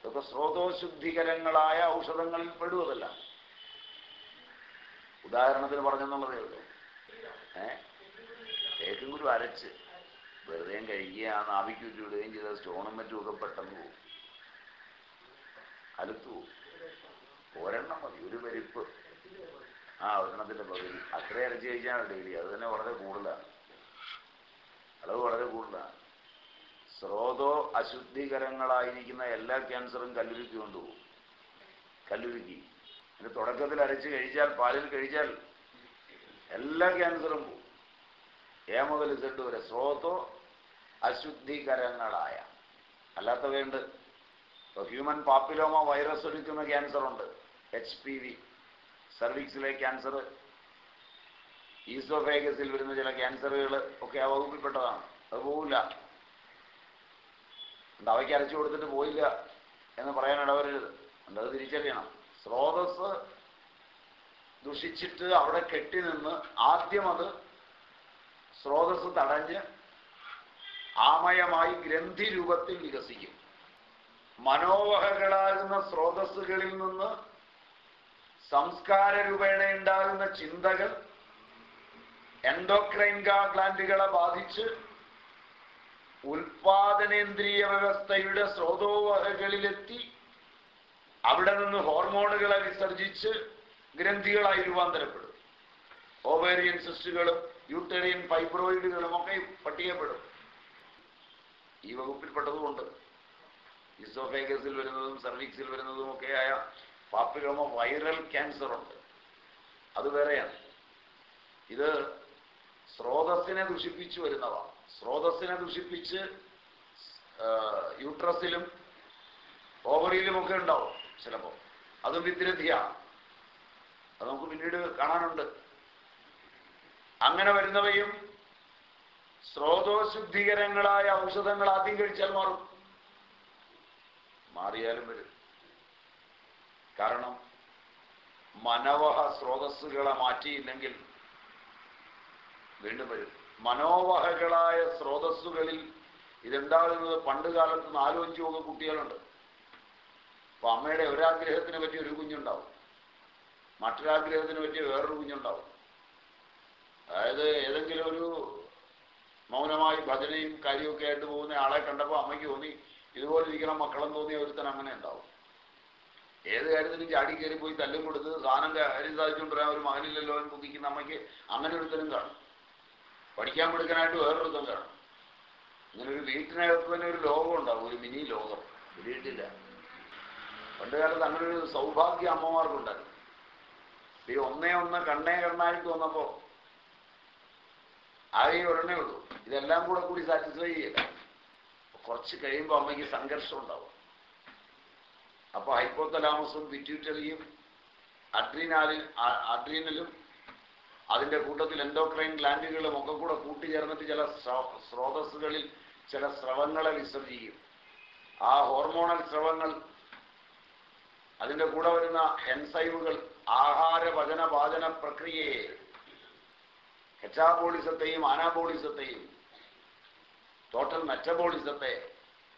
ഇതൊക്കെ സ്രോതോശുദ്ധികരങ്ങളായ ഔഷധങ്ങളിൽ പെടുവതല്ല. ഉദാഹരണത്തിന് പറഞ്ഞെന്നുള്ളതേ ഉള്ളൂ. ഏ? തേക്കും ഗുരു അരച്ച് വെറുതെ കഴിക്കുക നാവിക്ക് വിടുകയും ചെയ്ത സ്റ്റോണും മറ്റും ഒക്കെ പെട്ടെന്ന് പോകും അലുത്തു ഒരെണ്ണം മതി ഒരു പരിപ്പ്. ആ ഒരെണ്ണത്തിന്റെ പകുതി. അത്രയും അരച്ച് കഴിച്ചാണ് ഡെയിലി. അത് തന്നെ വളരെ കൂടുതലാണ്. അളവ് വളരെ കൂടുതലാണ്. സ്രോതോ അശുദ്ധികരങ്ങളായിരിക്കുന്ന എല്ലാ ക്യാൻസറും കല്ലുരുക്കി കൊണ്ടുപോകും. കല്ലുരുക്കി. അതിന്റെ തുടക്കത്തിൽ അരച്ച് കഴിച്ചാൽ പാലിൽ കഴിച്ചാൽ എല്ലാ ക്യാൻസറും പോകും. എ മുതൽ സെഡ് വരെ സ്രോതോ അശുദ്ധികരങ്ങളായ അല്ലാത്തവയുണ്ട്. ഇപ്പോൾ ഹ്യൂമൻ പാപ്പിലോമ വൈറസ് ഒരുക്കുന്ന ക്യാൻസർ ഉണ്ട് എച്ച് പി വി. സർവീക്സിലെ ക്യാൻസർ. ഈസോഫേഗസിൽ വരുന്ന ചില ക്യാൻസറുകൾ ഒക്കെ ആ വകുപ്പിൽപ്പെട്ടതാണ്. അത് അതുകൊണ്ട് അവയ്ക്ക് അരച്ചു കൊടുത്തിട്ട് പോയില്ല എന്ന് പറയാൻ ഇടവരരുത് എന്നത് തിരിച്ചറിയണം. സ്രോതസ് ദുഷിച്ചിട്ട് അവിടെ കെട്ടി നിന്ന് ആദ്യം അത് സ്രോതസ് തടഞ്ഞ് ആമയമായി ഗ്രന്ഥി രൂപത്തിൽ വികസിക്കും. മനോവഹകളാകുന്ന സ്രോതസ്സുകളിൽ നിന്ന് സംസ്കാര രൂപേണ ഉണ്ടാകുന്ന ചിന്തകൾ എൻഡോക്രൈൻ ഗ്ലാൻഡുകളെ ബാധിച്ച് ഉൽപാദനേന്ദ്രിയ വ്യവസ്ഥയുടെ സ്രോതോവഹകളിലെത്തി. അവിടെ നിന്ന് ഹോർമോണുകളെ വിസർജിച്ച് ഗ്രന്ഥികളായി രൂപാന്തരപ്പെടും. ഓവേറിയൻ സിസ്റ്റുകളും യൂട്ടേറിയൻ ഫൈബ്രോയിഡുകളും ഒക്കെ പട്ടികപ്പെടും. ഈ വകുപ്പിൽപ്പെട്ടതുകൊണ്ട് ഇസോഫേഗസിൽ വരുന്നതും സർവീക്സിൽ വരുന്നതും ആയ പാപ്പിലോമ വൈറൽ ക്യാൻസർ ഉണ്ട് അത് വേറെയാണ്. ഇത് സ്രോതസ്സിനെ ദുഷിപ്പിച്ചു വരുന്നവ സ്രോതസ്സിനെ ദുഷിപ്പിച്ച് യൂട്രസിലും ഓവറിയിലും ഒക്കെ ഉണ്ടാവും ചിലപ്പോൾ അതും വിദ്രധിയാണ് അത് നമുക്ക് പിന്നീട് കാണാനുണ്ട്. അങ്ങനെ വരുന്നവയും സ്രോതോശുദ്ധികരങ്ങളായ ഔഷധങ്ങൾ ആദ്യം കഴിച്ചാൽ മാറും. മാറിയാലും വരും. കാരണം മനവഹ സ്രോതസ്സുകളെ മാറ്റിയില്ലെങ്കിൽ വീണ്ടും വരും. മനോവഹകളായ സ്രോതസ്സുകളിൽ ഇതെന്താകുന്നത്? പണ്ട് കാലത്ത് നാലും അഞ്ചും ഒക്കെ കുട്ടികളുണ്ട്. അപ്പൊ അമ്മയുടെ ഒരാഗ്രഹത്തിന് പറ്റിയ ഒരു കുഞ്ഞുണ്ടാവും. മറ്റൊരാഗ്രഹത്തിന് പറ്റിയ വേറൊരു കുഞ്ഞുണ്ടാവും. അതായത് ഏതെങ്കിലും ഒരു മൗനമായി ഭജനയും കാര്യമൊക്കെ ആയിട്ട് പോകുന്ന ആളെ കണ്ടപ്പോൾ അമ്മയ്ക്ക് തോന്നി ഇതുപോലെ ഇരിക്കണം മക്കളും തോന്നിയ ഒരുത്തൻ അങ്ങനെ ഉണ്ടാവും. ഏത് കാര്യത്തിനും ചാടി കയറി പോയി തല്ലും കൊടുത്ത് സാധനം കാര്യം സാധിച്ചുകൊണ്ടിരാൻ ഒരു മകനില്ലല്ലോ എന്ന് കുതിക്കുന്ന അമ്മയ്ക്ക് അങ്ങനെ ഒരുത്തനും കാണും. പഠിക്കാൻ പഠിക്കാനായിട്ട് വേറൊരുത്തം കാണും ഇങ്ങനെ ഒരു വീട്ടിനകത്ത് തന്നെ ഒരു ലോകം ഉണ്ടാവും ഒരു മിനി ലോകം. വീട്ടില്ല പണ്ട് കാലത്ത് അങ്ങനെ ഒരു സൗഭാഗ്യ അമ്മമാർക്കുണ്ടായിരുന്നു. ഈ ഒന്നേ ഒന്ന് കണ്ണേ കണ്ണായിട്ട് വന്നപ്പോ ആകെ ഒരെണ്ണേ ഉള്ളൂ. ഇതെല്ലാം കൂടെ കൂടി സാറ്റിസ്ഫൈ ചെയ്യില്ല. കുറച്ച് കഴിയുമ്പോൾ അമ്മയ്ക്ക് സംഘർഷം ഉണ്ടാവും. അപ്പൊ ഹൈപ്പോത്തലാമസും പിറ്റ്യൂട്ടറിയും അഡ്രീനാലും അഡ്രീനലും അതിന്റെ കൂട്ടത്തിൽ എൻഡോക്രൈൻ ഗ്ലാൻഡുകളും ഒക്കെ കൂടെ കൂട്ടിച്ചേർന്നിട്ട് ചില സ്രോതസ്സുകളിൽ ചില സ്രവങ്ങളെ വിസർജിക്കും ആ ഹോർമോണൽ സ്രവങ്ങൾ അതിന്റെ കൂടെ വരുന്ന എൻസൈമുകൾ ആഹാര വചന പാചന പ്രക്രിയയെ ഹെറ്റാബോളിസത്തെയും ആനാബോളിസത്തെയും ടോട്ടൽ മെറ്റബോളിസത്തെ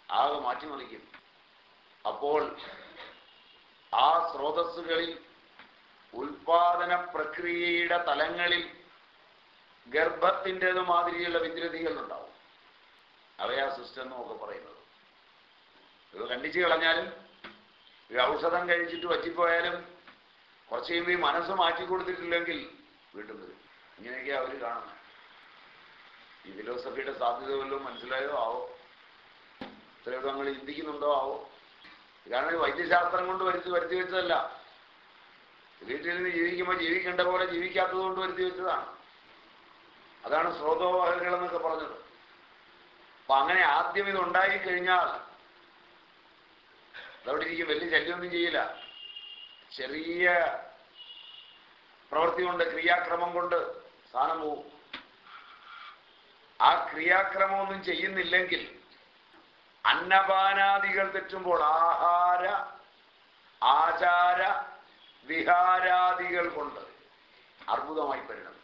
ആകെ മാറ്റിമറിക്കും. അപ്പോൾ ആ സ്രോതസ്സുകളിൽ ഉൽപാദന പ്രക്രിയയുടെ തലങ്ങളിൽ ഗർഭത്തിന്റെത് മാതിരിയുള്ള വിദ്രതികൾ ഉണ്ടാവും അവയാ സിസ്റ്റം എന്നൊക്കെ പറയുന്നത്. ഇത് കണ്ടിച്ചു കളഞ്ഞാലും ഒരു ഔഷധം കഴിച്ചിട്ട് വറ്റിപ്പോയാലും കുറച്ച് കഴിയുമ്പോൾ ഈ മനസ്സ് മാറ്റി കൊടുത്തിട്ടില്ലെങ്കിൽ വീണ്ടും വരും. ഇങ്ങനെയൊക്കെ അവർ കാണുന്നത്. ഈ ഫിലോസഫിയുടെ സാധ്യത വല്ലതും മനസ്സിലായോ? ആവോ? ഇത്രയൊക്കെ നമ്മൾ ചിന്തിക്കുന്നുണ്ടോ? ആവോ? ഇതാണ് വൈദ്യശാസ്ത്രം കൊണ്ട് വരുത്തി വരുത്തി വെച്ചതല്ല. വീട്ടിൽ നിന്ന് ജീവിക്കുമ്പോൾ ജീവിക്കേണ്ട പോലെ ജീവിക്കാത്തത് കൊണ്ട് വരുത്തി വെച്ചതാണ്. അതാണ് സ്രോതോവാഹനങ്ങൾ എന്നൊക്കെ പറഞ്ഞത്. അപ്പൊ അങ്ങനെ ആദ്യം ഇത് ഉണ്ടായി കഴിഞ്ഞാൽ അതവിടെ ഇരിക്കും. വലിയ ശല്യമൊന്നും ചെയ്യില്ല. ചെറിയ പ്രവൃത്തി കൊണ്ട് ക്രിയാക്രമം കൊണ്ട് സാധനം പോവും. ആ ക്രിയാക്രമമൊന്നും ചെയ്യുന്നില്ലെങ്കിൽ അന്നപാനാദികൾ തെറ്റുമ്പോൾ ആഹാര ആചാര വിഹാരാദികൾ കൊണ്ട് അർബുദമായി പരിണമിക്കും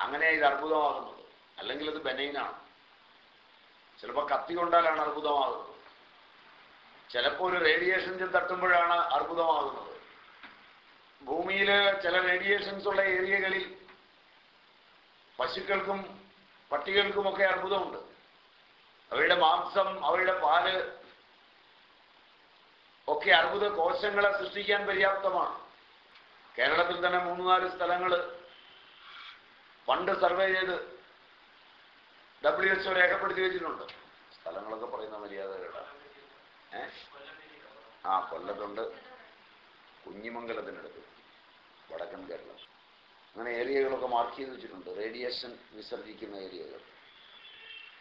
അങ്ങനെ ഇത് അർബുദമാകുന്നത്. അല്ലെങ്കിൽ അത് ബനൈനാണ്. ചിലപ്പോൾ കത്തി കൊണ്ടാലാണ് അർബുദമാകുന്നത്. ചിലപ്പോൾ ഒരു റേഡിയേഷൻ തട്ടുമ്പോഴാണ് അർബുദമാകുന്നത്. ഭൂമിയിൽ ചില റേഡിയേഷൻസ് ഉള്ള ഏരിയകളിൽ പശുക്കൾക്കും പട്ടികൾക്കുമൊക്കെ അർബുദമുണ്ട്. അവയുടെ മാംസം അവയുടെ പാൽ ഒക്കെ അർബുദ കോശങ്ങളെ സൃഷ്ടിക്കാൻ പര്യാപ്തമാണ്. കേരളത്തിൽ തന്നെ മൂന്ന് നാല് സ്ഥലങ്ങൾ പണ്ട് സർവേ ചെയ്ത് ഡബ്ല്യു എച്ച്ഒ രേഖപ്പെടുത്തി വെച്ചിട്ടുണ്ട്. സ്ഥലങ്ങളൊക്കെ പറയുന്ന മര്യാദകളാണ്. ഏ? ആ കൊല്ലത്തുണ്ട്. കുഞ്ഞിമംഗലത്തിനടുത്ത്. വടക്കൻ കേരളം. അങ്ങനെ ഏരിയകളൊക്കെ മാർക്ക് ചെയ്ത് വെച്ചിട്ടുണ്ട്. റേഡിയേഷൻ വിസർജിക്കുന്ന ഏരിയകൾ.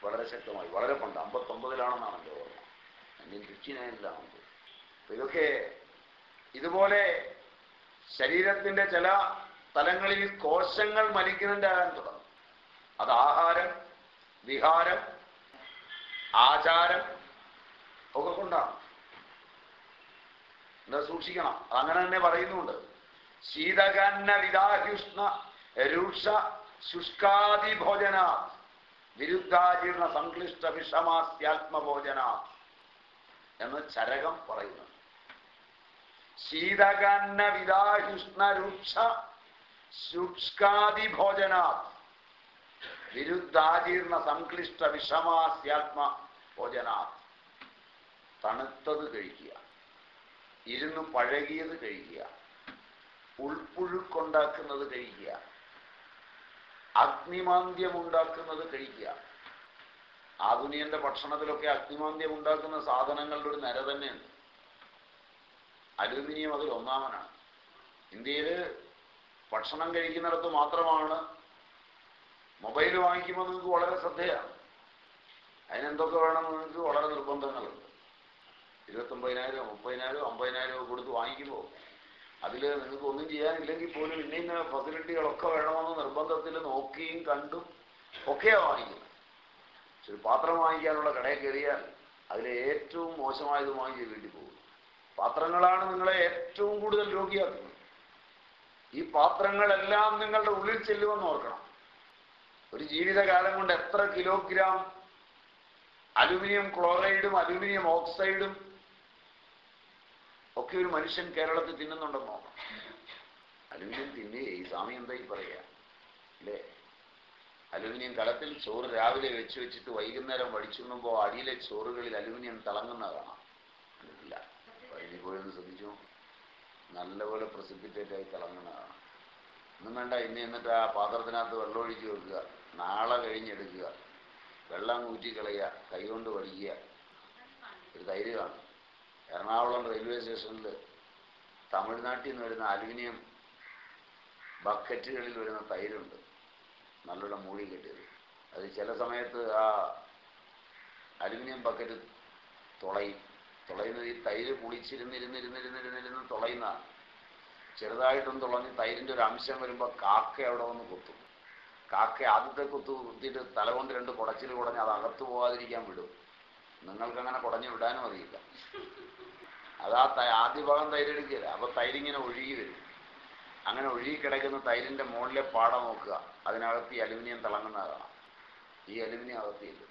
വളരെ ശക്തമായി. വളരെ പണ്ട് അമ്പത്തൊമ്പതിലാണെന്നാണ് എന്റെ ഓർമ്മ. നയന്റീൻ ഫിഫ്റ്റി നയനിലാണ് അപ്പൊ ഇതൊക്കെ ഇതുപോലെ ശരീരത്തിന്റെ ചില തലങ്ങളിൽ കോശങ്ങൾ മലിക്കുന്നുണ്ടാകാൻ തുടങ്ങും അത് ആഹാരം വിഹാരം ആചാരം ഒക്കെ കൊണ്ടാണ്. എന്താ സൂക്ഷിക്കണം. അങ്ങനെ തന്നെ പറയുന്നുണ്ട്. ശീതകന്ന വിദാഹ്യുഷ്ണ രൂക്ഷ ശുഷ്കാദി ഭോജന വിരുദ്ധാജീർണ സംക്ലിഷ്ട വിഷമാസ്യാത്മഭോജന എന്ന് ചരകം പറയുന്നു ശീതകന്ന വിദാഹ്യുഷ്ണ രുക്ഷ ശുഷ്കാദി ഭോജന വിരുദ്ധാജീർണ സംക്ലിഷ്ട വിഷമാസ്യാത്മ ഭോജന തണുത്തത് കഴിക്കുക. ഇരുന്ന് പഴകിയത് കഴിക്കുക. ഉൾപ്പുഴുക്കുണ്ടാക്കുന്നത് കഴിക്കുക. അഗ്നിമാന്ദ്യം ഉണ്ടാക്കുന്നത് കഴിക്കുക. ആധുനികന്റെ ഭക്ഷണത്തിലൊക്കെ അഗ്നിമാന്ദ്യം ഉണ്ടാക്കുന്ന സാധനങ്ങളുടെ ഒരു നിര തന്നെയുണ്ട്. അലൂമിനിയം അതിൽ ഒന്നാമനാണ്. ഇന്ത്യയിൽ ഭക്ഷണം കഴിക്കുന്നിടത്ത് മാത്രമാണ് മൊബൈൽ വാങ്ങിക്കുമ്പോൾ നിങ്ങൾക്ക് വളരെ ശ്രദ്ധയാണ്. അതിനെന്തൊക്കെ വേണം നിങ്ങൾക്ക് വളരെ നിർബന്ധങ്ങളുണ്ട്. ഇരുപത്തൊമ്പതിനായിരം മുപ്പതിനായിരം അമ്പതിനായിരം കൊടുത്ത് വാങ്ങിക്കുമ്പോൾ അതിൽ നിങ്ങൾക്ക് ഒന്നും ചെയ്യാനില്ലെങ്കിൽ പോലും ഇന്ന ഇന്ന ഫെസിലിറ്റികളൊക്കെ വേണമെന്ന് നിർബന്ധത്തിൽ നോക്കിയും കണ്ടും ഒക്കെയാണ് വാങ്ങിക്കുന്നത്. പക്ഷെ ഒരു പാത്രം വാങ്ങിക്കാനുള്ള കടയിൽ കയറിയാൽ അതിലെ ഏറ്റവും മോശമായത് വാങ്ങിച്ച് വീട്ടിൽ പോകും. പാത്രങ്ങളാണ് നിങ്ങളെ ഏറ്റവും കൂടുതൽ രോഗിയാക്കുന്നത്. ഈ പാത്രങ്ങളെല്ലാം നിങ്ങളുടെ ഉള്ളിൽ ചെല്ലുമെന്ന് ഓർക്കണം. ഒരു ജീവിതകാലം കൊണ്ട് എത്ര കിലോഗ്രാം അലുമിനിയം ക്ലോറൈഡും അലുമിനിയം ഓക്സൈഡും ഒക്കെ ഒരു മനുഷ്യൻ കേരളത്തിൽ തിന്നുന്നുണ്ടെന്ന് അലുമിനിയം തിന്നേ ഈ സ്വാമി എന്തായി പറയാ അല്ലേ? അലുമിനിയം കലത്തിൽ ചോറ് രാവിലെ വെച്ച് വെച്ചിട്ട് വൈകുന്നേരം വടിച്ചുണ്ണുമ്പോൾ അടിയിലെ ചോറുകളിൽ അലുമിനിയം തിളങ്ങുന്ന കാണാം ഇല്ല വഴുതി പോയെന്ന് ശ്രദ്ധിച്ചു. നല്ലപോലെ പ്രസിപ്പിറ്റേറ്റായി കാണാം ഒന്നും വേണ്ട ഇന്ന് എന്നിട്ട് ആ പാത്രത്തിനകത്ത് വെള്ളം ഒഴിച്ച് വെക്കുക. നാളെ കഴിഞ്ഞെടുക്കുക. വെള്ളം ഊറ്റിക്കളയുക കൈകൊണ്ട് വടിക്കുക ഒരു ധൈര്യമാണ്. എറണാകുളം റെയിൽവേ സ്റ്റേഷനിൽ തമിഴ്നാട്ടിൽ നിന്ന് വരുന്ന അലുമിനിയം ബക്കറ്റുകളിൽ വരുന്ന തൈരുണ്ട്. നല്ലോണം മൂടി കെട്ടിയത്. അത് ചില സമയത്ത് ആ അലുമിനിയം ബക്കറ്റ് തുളയും. തുളയുന്നത് ഈ തൈര് പുളിച്ചിരുന്നിരുന്നിരുന്നിരുന്നിരുന്നിരുന്ന് തുളയുന്ന ചെറുതായിട്ടൊന്ന് തുളഞ്ഞ് തൈരിന്റെ ഒരു അംശം വരുമ്പോൾ കാക്ക അവിടെ വന്ന് കുത്തും. കാക്ക ആദ്യത്തെ കുത്തു കുത്തിയിട്ട് തല കൊണ്ട് രണ്ട് കുടച്ചിൽ കുടഞ്ഞ് അത് അകത്തു പോകാതിരിക്കാൻ വിടും. നിങ്ങൾക്കങ്ങനെ കുടഞ്ഞു വിടാനും അറിയില്ല. അതാ തൈ ആദ്യ ഭാഗം തൈരെടുക്കില്ല? അപ്പൊ തൈരിങ്ങനെ ഒഴുകി വരും. അങ്ങനെ ഒഴുകി കിടക്കുന്ന തൈരിന്റെ മുകളിലെ പാട നോക്കുക. അതിനകത്ത് ഈ അലുമിനിയം തിളങ്ങുന്നതാണ്. ഈ അലുമിനിയം അകത്തിയില്ല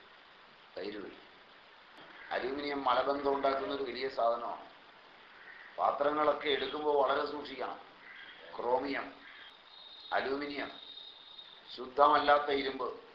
തൈര് വഴി അലുമിനിയം മലബന്ധം ഉണ്ടാക്കുന്ന ഒരു വലിയ സാധനമാണ്. പാത്രങ്ങളൊക്കെ എടുക്കുമ്പോൾ വളരെ സൂക്ഷിക്കണം. ക്രോമിയം അലൂമിനിയം ശുദ്ധമല്ലാത്ത ഇരുമ്പ്.